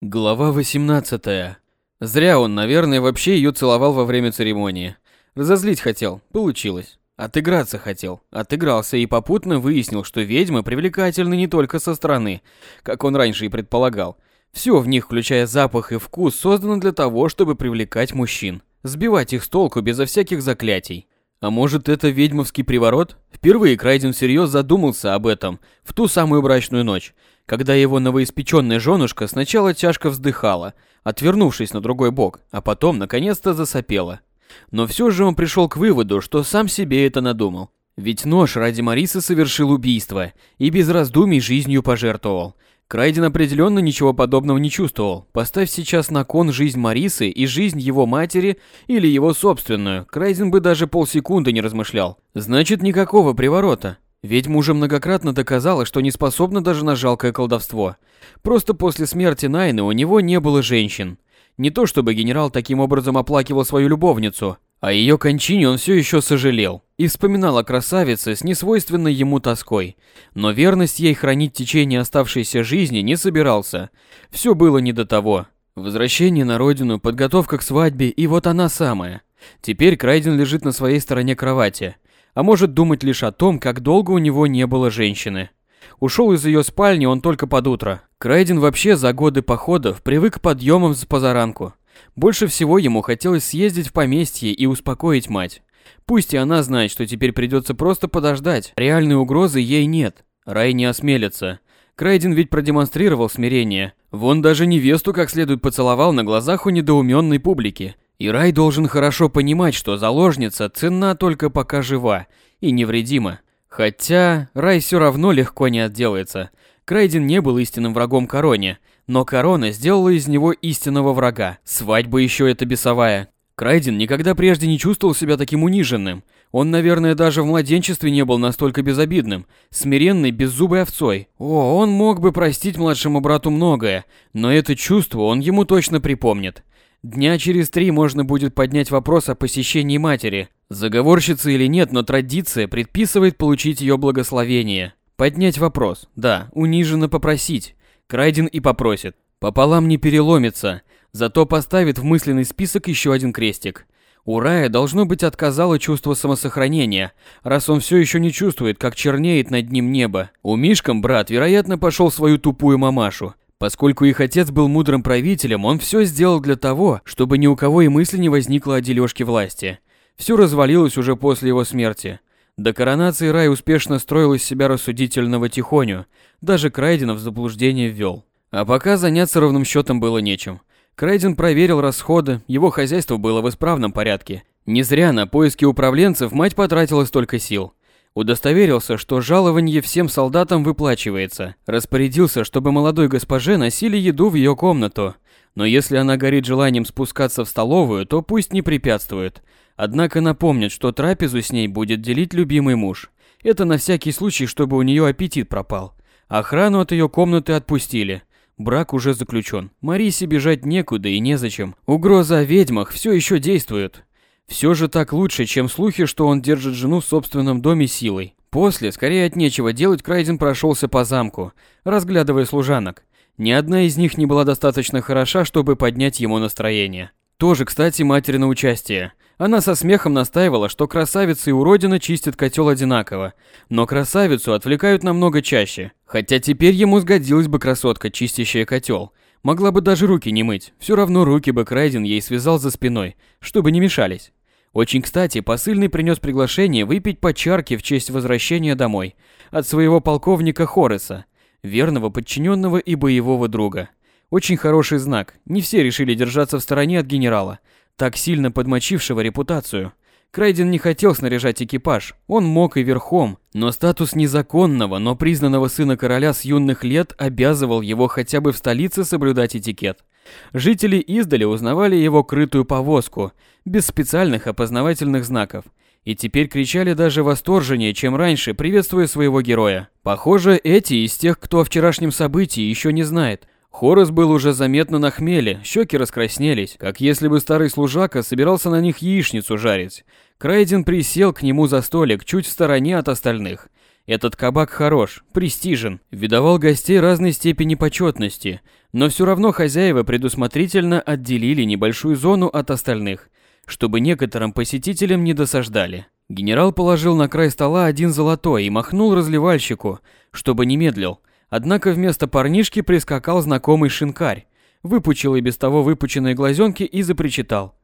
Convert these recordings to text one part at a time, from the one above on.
Глава 18. Зря он, наверное, вообще ее целовал во время церемонии. Разозлить хотел, получилось. Отыграться хотел, отыгрался и попутно выяснил, что ведьмы привлекательны не только со стороны, как он раньше и предполагал. Все в них, включая запах и вкус, создано для того, чтобы привлекать мужчин, сбивать их с толку безо всяких заклятий. А может, это ведьмовский приворот? Впервые Крайден всерьез задумался об этом в ту самую брачную ночь, когда его новоиспеченная женушка сначала тяжко вздыхала, отвернувшись на другой бок, а потом наконец-то засопела. Но все же он пришел к выводу, что сам себе это надумал. Ведь нож ради Марисы совершил убийство и без раздумий жизнью пожертвовал. Крайден определенно ничего подобного не чувствовал. Поставь сейчас на кон жизнь Марисы и жизнь его матери или его собственную, Крайден бы даже полсекунды не размышлял. Значит, никакого приворота. Ведьма уже многократно доказала, что не способна даже на жалкое колдовство. Просто после смерти Найны у него не было женщин. Не то чтобы генерал таким образом оплакивал свою любовницу, а ее кончине он все еще сожалел и вспоминал о красавице с несвойственной ему тоской. Но верность ей хранить течение оставшейся жизни не собирался. Все было не до того. Возвращение на родину, подготовка к свадьбе и вот она самая. Теперь Крайден лежит на своей стороне кровати – а может думать лишь о том, как долго у него не было женщины. Ушел из ее спальни он только под утро. Крайден вообще за годы походов привык к подъемам с позаранку. Больше всего ему хотелось съездить в поместье и успокоить мать. Пусть и она знает, что теперь придется просто подождать. Реальной угрозы ей нет. Рай не осмелится. Крайден ведь продемонстрировал смирение. Вон даже невесту как следует поцеловал на глазах у недоуменной публики. И Рай должен хорошо понимать, что заложница ценна только пока жива и невредима. Хотя Рай все равно легко не отделается. Крайден не был истинным врагом Короне, но Корона сделала из него истинного врага. Свадьба еще эта бесовая. Крайден никогда прежде не чувствовал себя таким униженным. Он, наверное, даже в младенчестве не был настолько безобидным, смиренной, беззубой овцой. О, он мог бы простить младшему брату многое, но это чувство он ему точно припомнит. Дня через три можно будет поднять вопрос о посещении матери. Заговорщица или нет, но традиция предписывает получить ее благословение. Поднять вопрос, да, униженно попросить. Крайден и попросит. Пополам не переломится, зато поставит в мысленный список еще один крестик. У Рая должно быть отказало чувство самосохранения, раз он все еще не чувствует, как чернеет над ним небо. У Мишкам брат, вероятно, пошел свою тупую мамашу. Поскольку их отец был мудрым правителем, он все сделал для того, чтобы ни у кого и мысли не возникло о дележке власти. Все развалилось уже после его смерти. До коронации Рай успешно строил из себя рассудительного тихоню, даже Крайдена в заблуждение ввел. А пока заняться ровным счетом было нечем. Крайден проверил расходы, его хозяйство было в исправном порядке. Не зря на поиски управленцев мать потратила столько сил. Удостоверился, что жалование всем солдатам выплачивается. Распорядился, чтобы молодой госпоже носили еду в ее комнату. Но если она горит желанием спускаться в столовую, то пусть не препятствует. Однако напомнит, что трапезу с ней будет делить любимый муж. Это на всякий случай, чтобы у нее аппетит пропал. Охрану от ее комнаты отпустили. Брак уже заключен. Марисе бежать некуда и незачем. Угроза о ведьмах все еще действует. Все же так лучше, чем слухи, что он держит жену в собственном доме силой. После, скорее от нечего делать, Крайден прошелся по замку, разглядывая служанок. Ни одна из них не была достаточно хороша, чтобы поднять ему настроение. Тоже, кстати, матери на участие. Она со смехом настаивала, что красавица и уродина чистят котел одинаково, но красавицу отвлекают намного чаще. Хотя теперь ему сгодилась бы красотка, чистящая котел. Могла бы даже руки не мыть, все равно руки бы Крайден ей связал за спиной, чтобы не мешались. Очень кстати, посыльный принес приглашение выпить по чарке в честь возвращения домой от своего полковника Хорреса, верного подчиненного и боевого друга. Очень хороший знак. Не все решили держаться в стороне от генерала, так сильно подмочившего репутацию. Крайден не хотел снаряжать экипаж, он мог и верхом, но статус незаконного, но признанного сына короля с юных лет обязывал его хотя бы в столице соблюдать этикет. Жители издали узнавали его крытую повозку, без специальных опознавательных знаков, и теперь кричали даже восторженнее, чем раньше, приветствуя своего героя. Похоже, эти из тех, кто о вчерашнем событии еще не знает. Хорос был уже заметно на хмеле, щеки раскраснелись, как если бы старый служака собирался на них яичницу жарить. Крайден присел к нему за столик чуть в стороне от остальных. Этот кабак хорош, престижен, видовал гостей разной степени почетности, но все равно хозяева предусмотрительно отделили небольшую зону от остальных, чтобы некоторым посетителям не досаждали. Генерал положил на край стола один золотой и махнул разливальщику, чтобы не медлил. Однако вместо парнишки прискакал знакомый шинкарь, выпучил и без того выпученные глазенки и запричитал.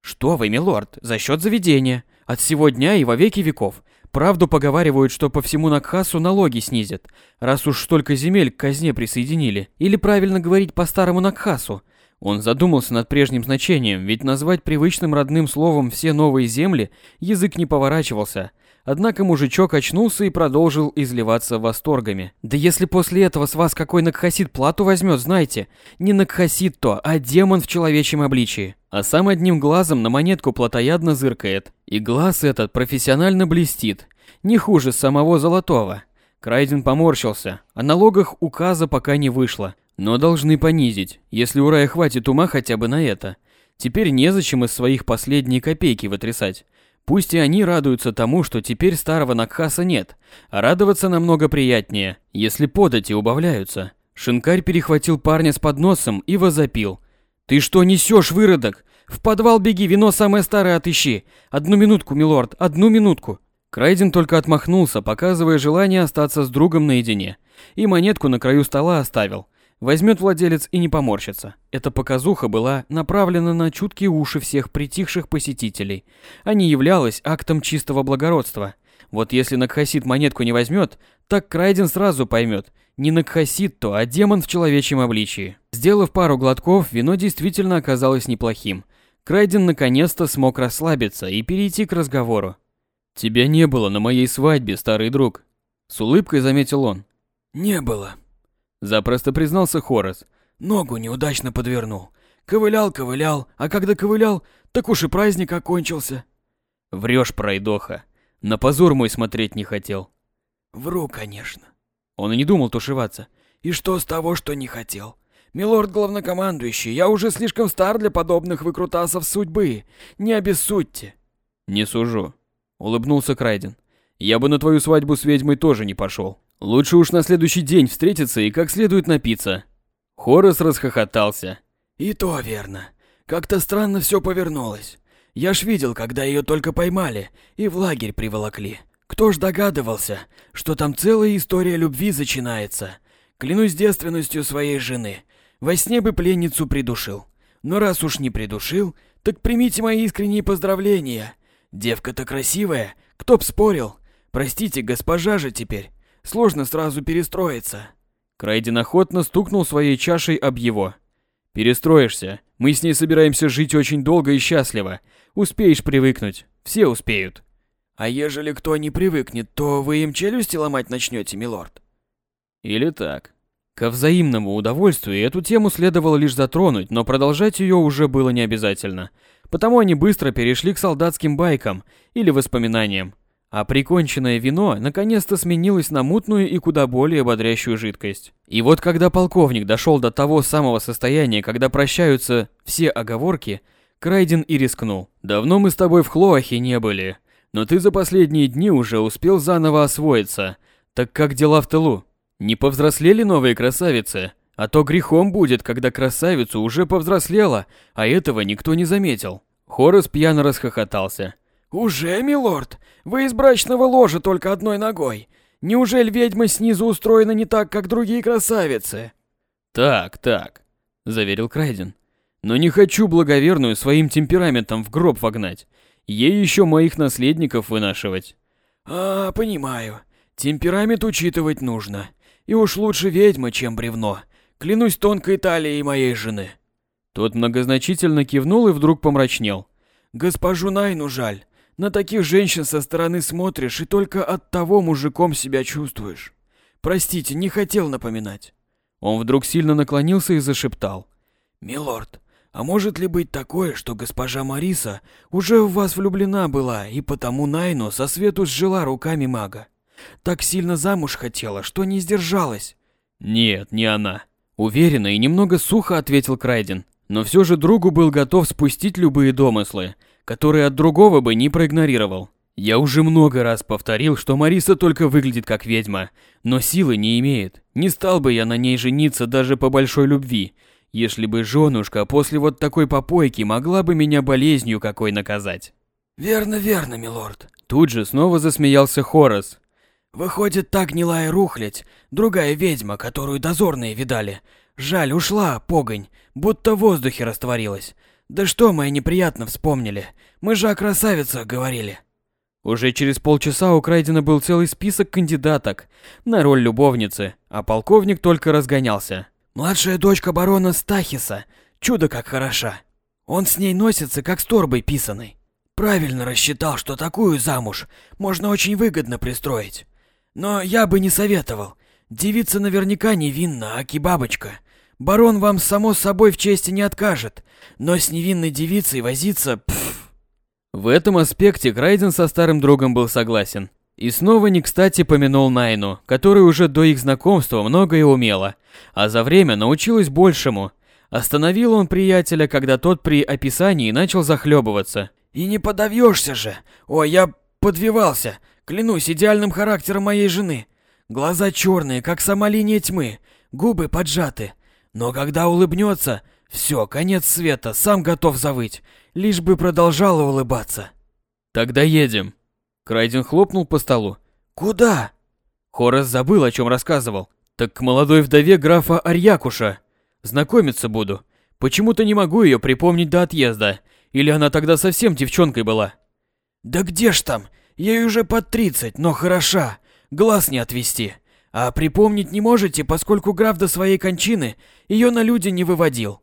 «Что вы, милорд, за счет заведения, от сего дня и во веки веков. Правду поговаривают, что по всему Накхасу налоги снизят, раз уж столько земель к казне присоединили. Или правильно говорить по старому Накхасу. Он задумался над прежним значением, ведь назвать привычным родным словом все новые земли язык не поворачивался. Однако мужичок очнулся и продолжил изливаться восторгами. «Да если после этого с вас какой Накхасит плату возьмет, знаете, не Накхасит то, а демон в человечьем обличии». А сам одним глазом на монетку плотоядно зыркает. И глаз этот профессионально блестит. Не хуже самого золотого. Крайден поморщился. О налогах указа пока не вышло. Но должны понизить, если у Рая хватит ума хотя бы на это. Теперь незачем из своих последние копейки вытрясать. Пусть и они радуются тому, что теперь старого Накхаса нет, а радоваться намного приятнее, если подати убавляются. Шинкарь перехватил парня с подносом и возопил. «Ты что несешь, выродок? В подвал беги, вино самое старое отыщи. Одну минутку, милорд, одну минутку». Крайден только отмахнулся, показывая желание остаться с другом наедине. И монетку на краю стола оставил. Возьмет владелец и не поморщится. Эта показуха была направлена на чуткие уши всех притихших посетителей, а не являлась актом чистого благородства. Вот если Накхасит монетку не возьмет, так Крайден сразу поймет, не Накхасит то, а демон в человечьем обличии. Сделав пару глотков, вино действительно оказалось неплохим. Крайден наконец-то смог расслабиться и перейти к разговору. «Тебя не было на моей свадьбе, старый друг», — с улыбкой заметил он. «Не было», — запросто признался Хорас. «Ногу неудачно подвернул. Ковылял, ковылял, а когда ковылял, так уж и праздник окончился». «Врешь, пройдоха. На позор мой смотреть не хотел». «Вру, конечно». Он и не думал тушеваться. «И что с того, что не хотел? Милорд главнокомандующий, я уже слишком стар для подобных выкрутасов судьбы. Не обессудьте. Не сужу, улыбнулся Крайден. Я бы на твою свадьбу с ведьмой тоже не пошел. Лучше уж на следующий день встретиться и как следует напиться. Хорос расхохотался. И то верно. Как-то странно все повернулось. Я ж видел, когда ее только поймали и в лагерь приволокли. Кто ж догадывался, что там целая история любви начинается. Клянусь девственностью своей жены, во сне бы пленницу придушил. Но раз уж не придушил, так примите мои искренние поздравления. Девка-то красивая, кто б спорил. Простите, госпожа же теперь. Сложно сразу перестроиться. Крайден охотно стукнул своей чашей об его. Перестроишься. Мы с ней собираемся жить очень долго и счастливо. Успеешь привыкнуть. Все успеют. А ежели кто не привыкнет, то вы им челюсти ломать начнете, милорд? Или так. Ко взаимному удовольствию эту тему следовало лишь затронуть, но продолжать ее уже было не обязательно. Потому они быстро перешли к солдатским байкам или воспоминаниям. А приконченное вино наконец-то сменилось на мутную и куда более бодрящую жидкость. И вот когда полковник дошел до того самого состояния, когда прощаются все оговорки, Крайден и рискнул. «Давно мы с тобой в Хлоахе не были, но ты за последние дни уже успел заново освоиться. Так как дела в тылу?» Не повзрослели новые красавицы? А то грехом будет, когда красавица уже повзрослела, а этого никто не заметил. Хорос пьяно расхохотался. «Уже, милорд? Вы из брачного ложа только одной ногой. Неужели ведьма снизу устроена не так, как другие красавицы?» «Так, так», — заверил Крайден. «Но не хочу благоверную своим темпераментом в гроб вогнать. Ей еще моих наследников вынашивать». «А, понимаю. Темперамент учитывать нужно. И уж лучше ведьма, чем бревно. Клянусь тонкой талией моей жены. Тот многозначительно кивнул и вдруг помрачнел. Госпожу Найну жаль. На таких женщин со стороны смотришь и только от того мужиком себя чувствуешь. Простите, не хотел напоминать. Он вдруг сильно наклонился и зашептал. «Милорд, а может ли быть такое, что госпожа Мариса уже в вас влюблена была и потому Найну со свету сжила руками мага? Так сильно замуж хотела, что не сдержалась. Нет, не она. Уверенно и немного сухо ответил Крайден, но все же другу был готов спустить любые домыслы, которые от другого бы не проигнорировал. Я уже много раз повторил, что Мариса только выглядит как ведьма, но силы не имеет. Не стал бы я на ней жениться даже по большой любви, если бы женушка после вот такой попойки могла бы меня болезнью какой наказать. Верно, верно, милорд. Тут же снова засмеялся Хорас. Выходит, так гнилая рухлядь, другая ведьма, которую дозорные видали. Жаль, ушла, погонь, будто в воздухе растворилась. Да что мы неприятно вспомнили. Мы же о красавицах говорили. Уже через полчаса у Крайдена был целый список кандидаток на роль любовницы, а полковник только разгонялся. Младшая дочка барона Стахиса, чудо как хороша. Он с ней носится, как с торбой писаной. Правильно рассчитал, что такую замуж можно очень выгодно пристроить. Но я бы не советовал. Девица наверняка невинна, а кибабочка. Барон вам само собой в чести не откажет, но с невинной девицей возиться... Пф, в этом аспекте Крайден со старым другом был согласен. И снова не кстати помянул Найну, которая уже до их знакомства многое умела, а за время научилась большему. Остановил он приятеля, когда тот при описании начал захлебываться. «И не подавишься же! Ой, я подвивался! Клянусь идеальным характером моей жены! Глаза черные, как сама линия тьмы, губы поджаты. Но когда улыбнется, все, конец света, сам готов завыть лишь бы продолжала улыбаться. Тогда едем. Крайден хлопнул по столу. Куда? Хорас забыл, о чем рассказывал. Так к молодой вдове графа Арьякуша. Знакомиться буду. Почему-то не могу ее припомнить до отъезда. Или она тогда совсем девчонкой была? Да где ж там? Ей уже под тридцать, но хороша. Глаз не отвести. А припомнить не можете, поскольку граф до своей кончины ее на люди не выводил.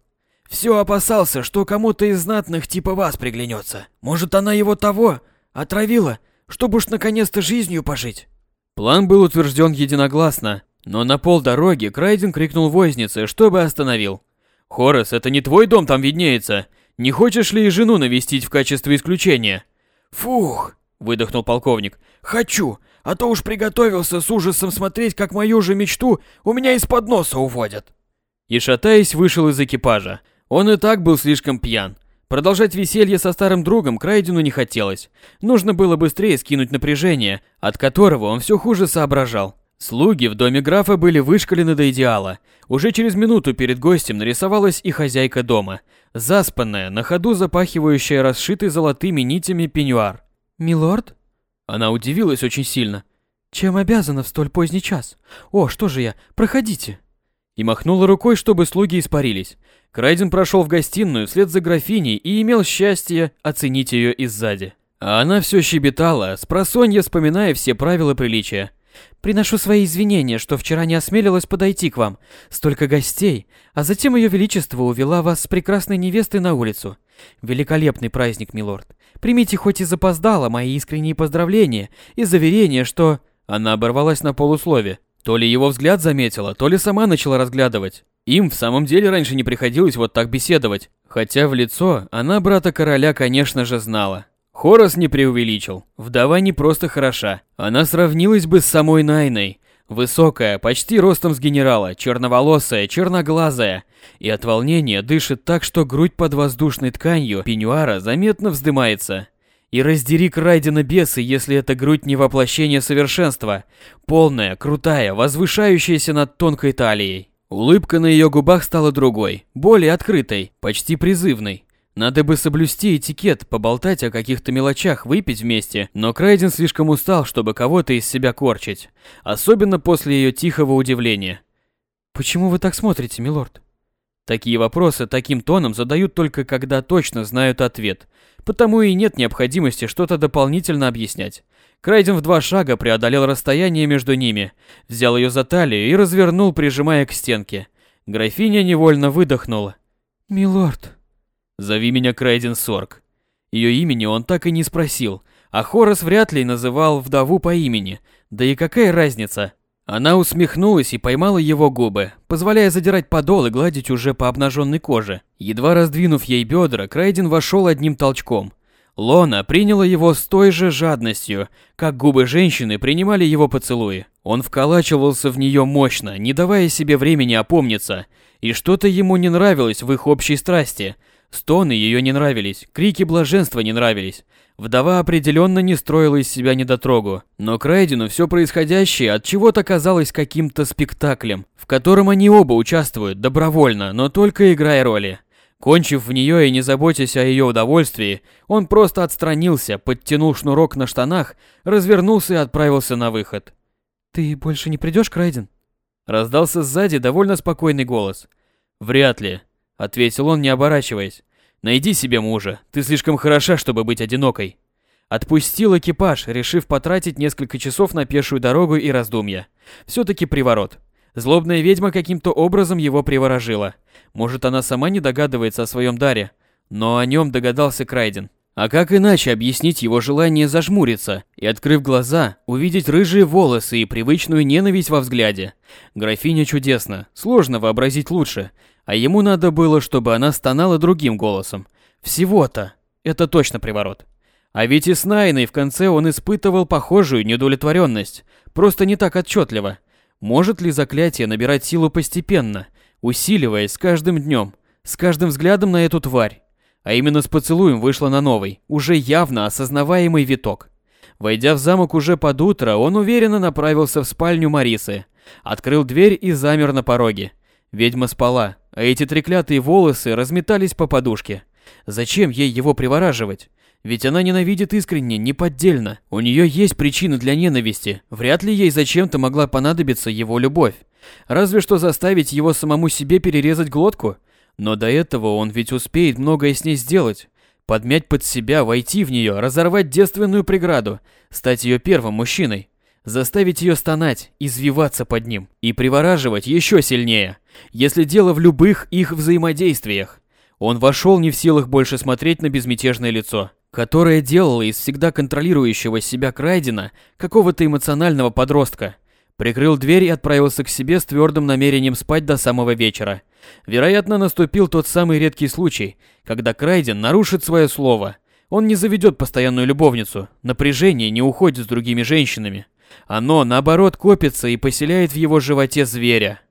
Все опасался, что кому-то из знатных типа вас приглянется. Может, она его того отравила, чтобы уж наконец-то жизнью пожить. План был утвержден единогласно, но на полдороги Крайден крикнул вознице, чтобы остановил. «Хорас, это не твой дом там виднеется. Не хочешь ли и жену навестить в качестве исключения?» «Фух!» – выдохнул полковник. «Хочу, а то уж приготовился с ужасом смотреть, как мою же мечту у меня из-под носа уводят». И шатаясь, вышел из экипажа, он и так был слишком пьян. Продолжать веселье со старым другом Крайдену не хотелось. Нужно было быстрее скинуть напряжение, от которого он все хуже соображал. Слуги в доме графа были вышкалены до идеала. Уже через минуту перед гостем нарисовалась и хозяйка дома, заспанная, на ходу запахивающая расшитый золотыми нитями пеньюар. «Милорд?» Она удивилась очень сильно. «Чем обязана в столь поздний час? О, что же я, проходите!» И махнула рукой, чтобы слуги испарились. Крайден прошел в гостиную вслед за графиней и имел счастье оценить ее иззади. А она все щебетала, с просонья вспоминая все правила приличия. «Приношу свои извинения, что вчера не осмелилась подойти к вам. Столько гостей, а затем ее величество увела вас с прекрасной невестой на улицу. Великолепный праздник, милорд. Примите хоть и запоздало мои искренние поздравления и заверения, что...» Она оборвалась на полуслове. То ли его взгляд заметила, то ли сама начала разглядывать. Им в самом деле раньше не приходилось вот так беседовать, хотя в лицо она брата короля, конечно же, знала. Хорос не преувеличил, вдова не просто хороша, она сравнилась бы с самой Найной. Высокая, почти ростом с генерала, черноволосая, черноглазая, и от волнения дышит так, что грудь под воздушной тканью пеньюара заметно вздымается. И раздери Крайдена бесы, если эта грудь не воплощение совершенства, полная, крутая, возвышающаяся над тонкой талией. Улыбка на ее губах стала другой, более открытой, почти призывной. Надо бы соблюсти этикет, поболтать о каких-то мелочах, выпить вместе, но Крайден слишком устал, чтобы кого-то из себя корчить, особенно после ее тихого удивления. «Почему вы так смотрите, милорд?» Такие вопросы таким тоном задают только когда точно знают ответ, потому и нет необходимости что-то дополнительно объяснять. Крайден в два шага преодолел расстояние между ними, взял ее за талию и развернул, прижимая к стенке. Графиня невольно выдохнула. «Милорд». «Зови меня Крайден Сорг». Ее имени он так и не спросил, а Хорос вряд ли называл вдову по имени. Да и какая разница? Она усмехнулась и поймала его губы, позволяя задирать подол и гладить уже по обнаженной коже. Едва раздвинув ей бедра, Крайден вошел одним толчком. Лона приняла его с той же жадностью, как губы женщины принимали его поцелуи. Он вколачивался в нее мощно, не давая себе времени опомниться, и что-то ему не нравилось в их общей страсти. Стоны ее не нравились, крики блаженства не нравились. Вдова определенно не строила из себя недотрогу, но Крайдену все происходящее от чего-то казалось каким-то спектаклем, в котором они оба участвуют добровольно, но только играя роли. Кончив в нее и не заботясь о ее удовольствии, он просто отстранился, подтянул шнурок на штанах, развернулся и отправился на выход. «Ты больше не придешь, Крайден?» Раздался сзади довольно спокойный голос. «Вряд ли», — ответил он, не оборачиваясь. «Найди себе мужа, ты слишком хороша, чтобы быть одинокой». Отпустил экипаж, решив потратить несколько часов на пешую дорогу и раздумья. Все-таки приворот. Злобная ведьма каким-то образом его приворожила. Может, она сама не догадывается о своем даре, но о нем догадался Крайден. А как иначе объяснить его желание зажмуриться и, открыв глаза, увидеть рыжие волосы и привычную ненависть во взгляде? Графиня чудесна, сложно вообразить лучше, а ему надо было, чтобы она стонала другим голосом. Всего-то. Это точно приворот. А ведь и с Найной в конце он испытывал похожую неудовлетворенность, просто не так отчетливо. Может ли заклятие набирать силу постепенно, усиливаясь с каждым днем, с каждым взглядом на эту тварь? А именно с поцелуем вышла на новый, уже явно осознаваемый виток. Войдя в замок уже под утро, он уверенно направился в спальню Марисы. Открыл дверь и замер на пороге. Ведьма спала, а эти треклятые волосы разметались по подушке. Зачем ей его привораживать? Ведь она ненавидит искренне, неподдельно. У нее есть причины для ненависти. Вряд ли ей зачем-то могла понадобиться его любовь. Разве что заставить его самому себе перерезать глотку – но до этого он ведь успеет многое с ней сделать. Подмять под себя, войти в нее, разорвать девственную преграду, стать ее первым мужчиной, заставить ее стонать, извиваться под ним и привораживать еще сильнее, если дело в любых их взаимодействиях. Он вошел не в силах больше смотреть на безмятежное лицо, которое делало из всегда контролирующего себя Крайдена какого-то эмоционального подростка. Прикрыл дверь и отправился к себе с твердым намерением спать до самого вечера. Вероятно, наступил тот самый редкий случай, когда Крайден нарушит свое слово. Он не заведет постоянную любовницу, напряжение не уходит с другими женщинами. Оно, наоборот, копится и поселяет в его животе зверя.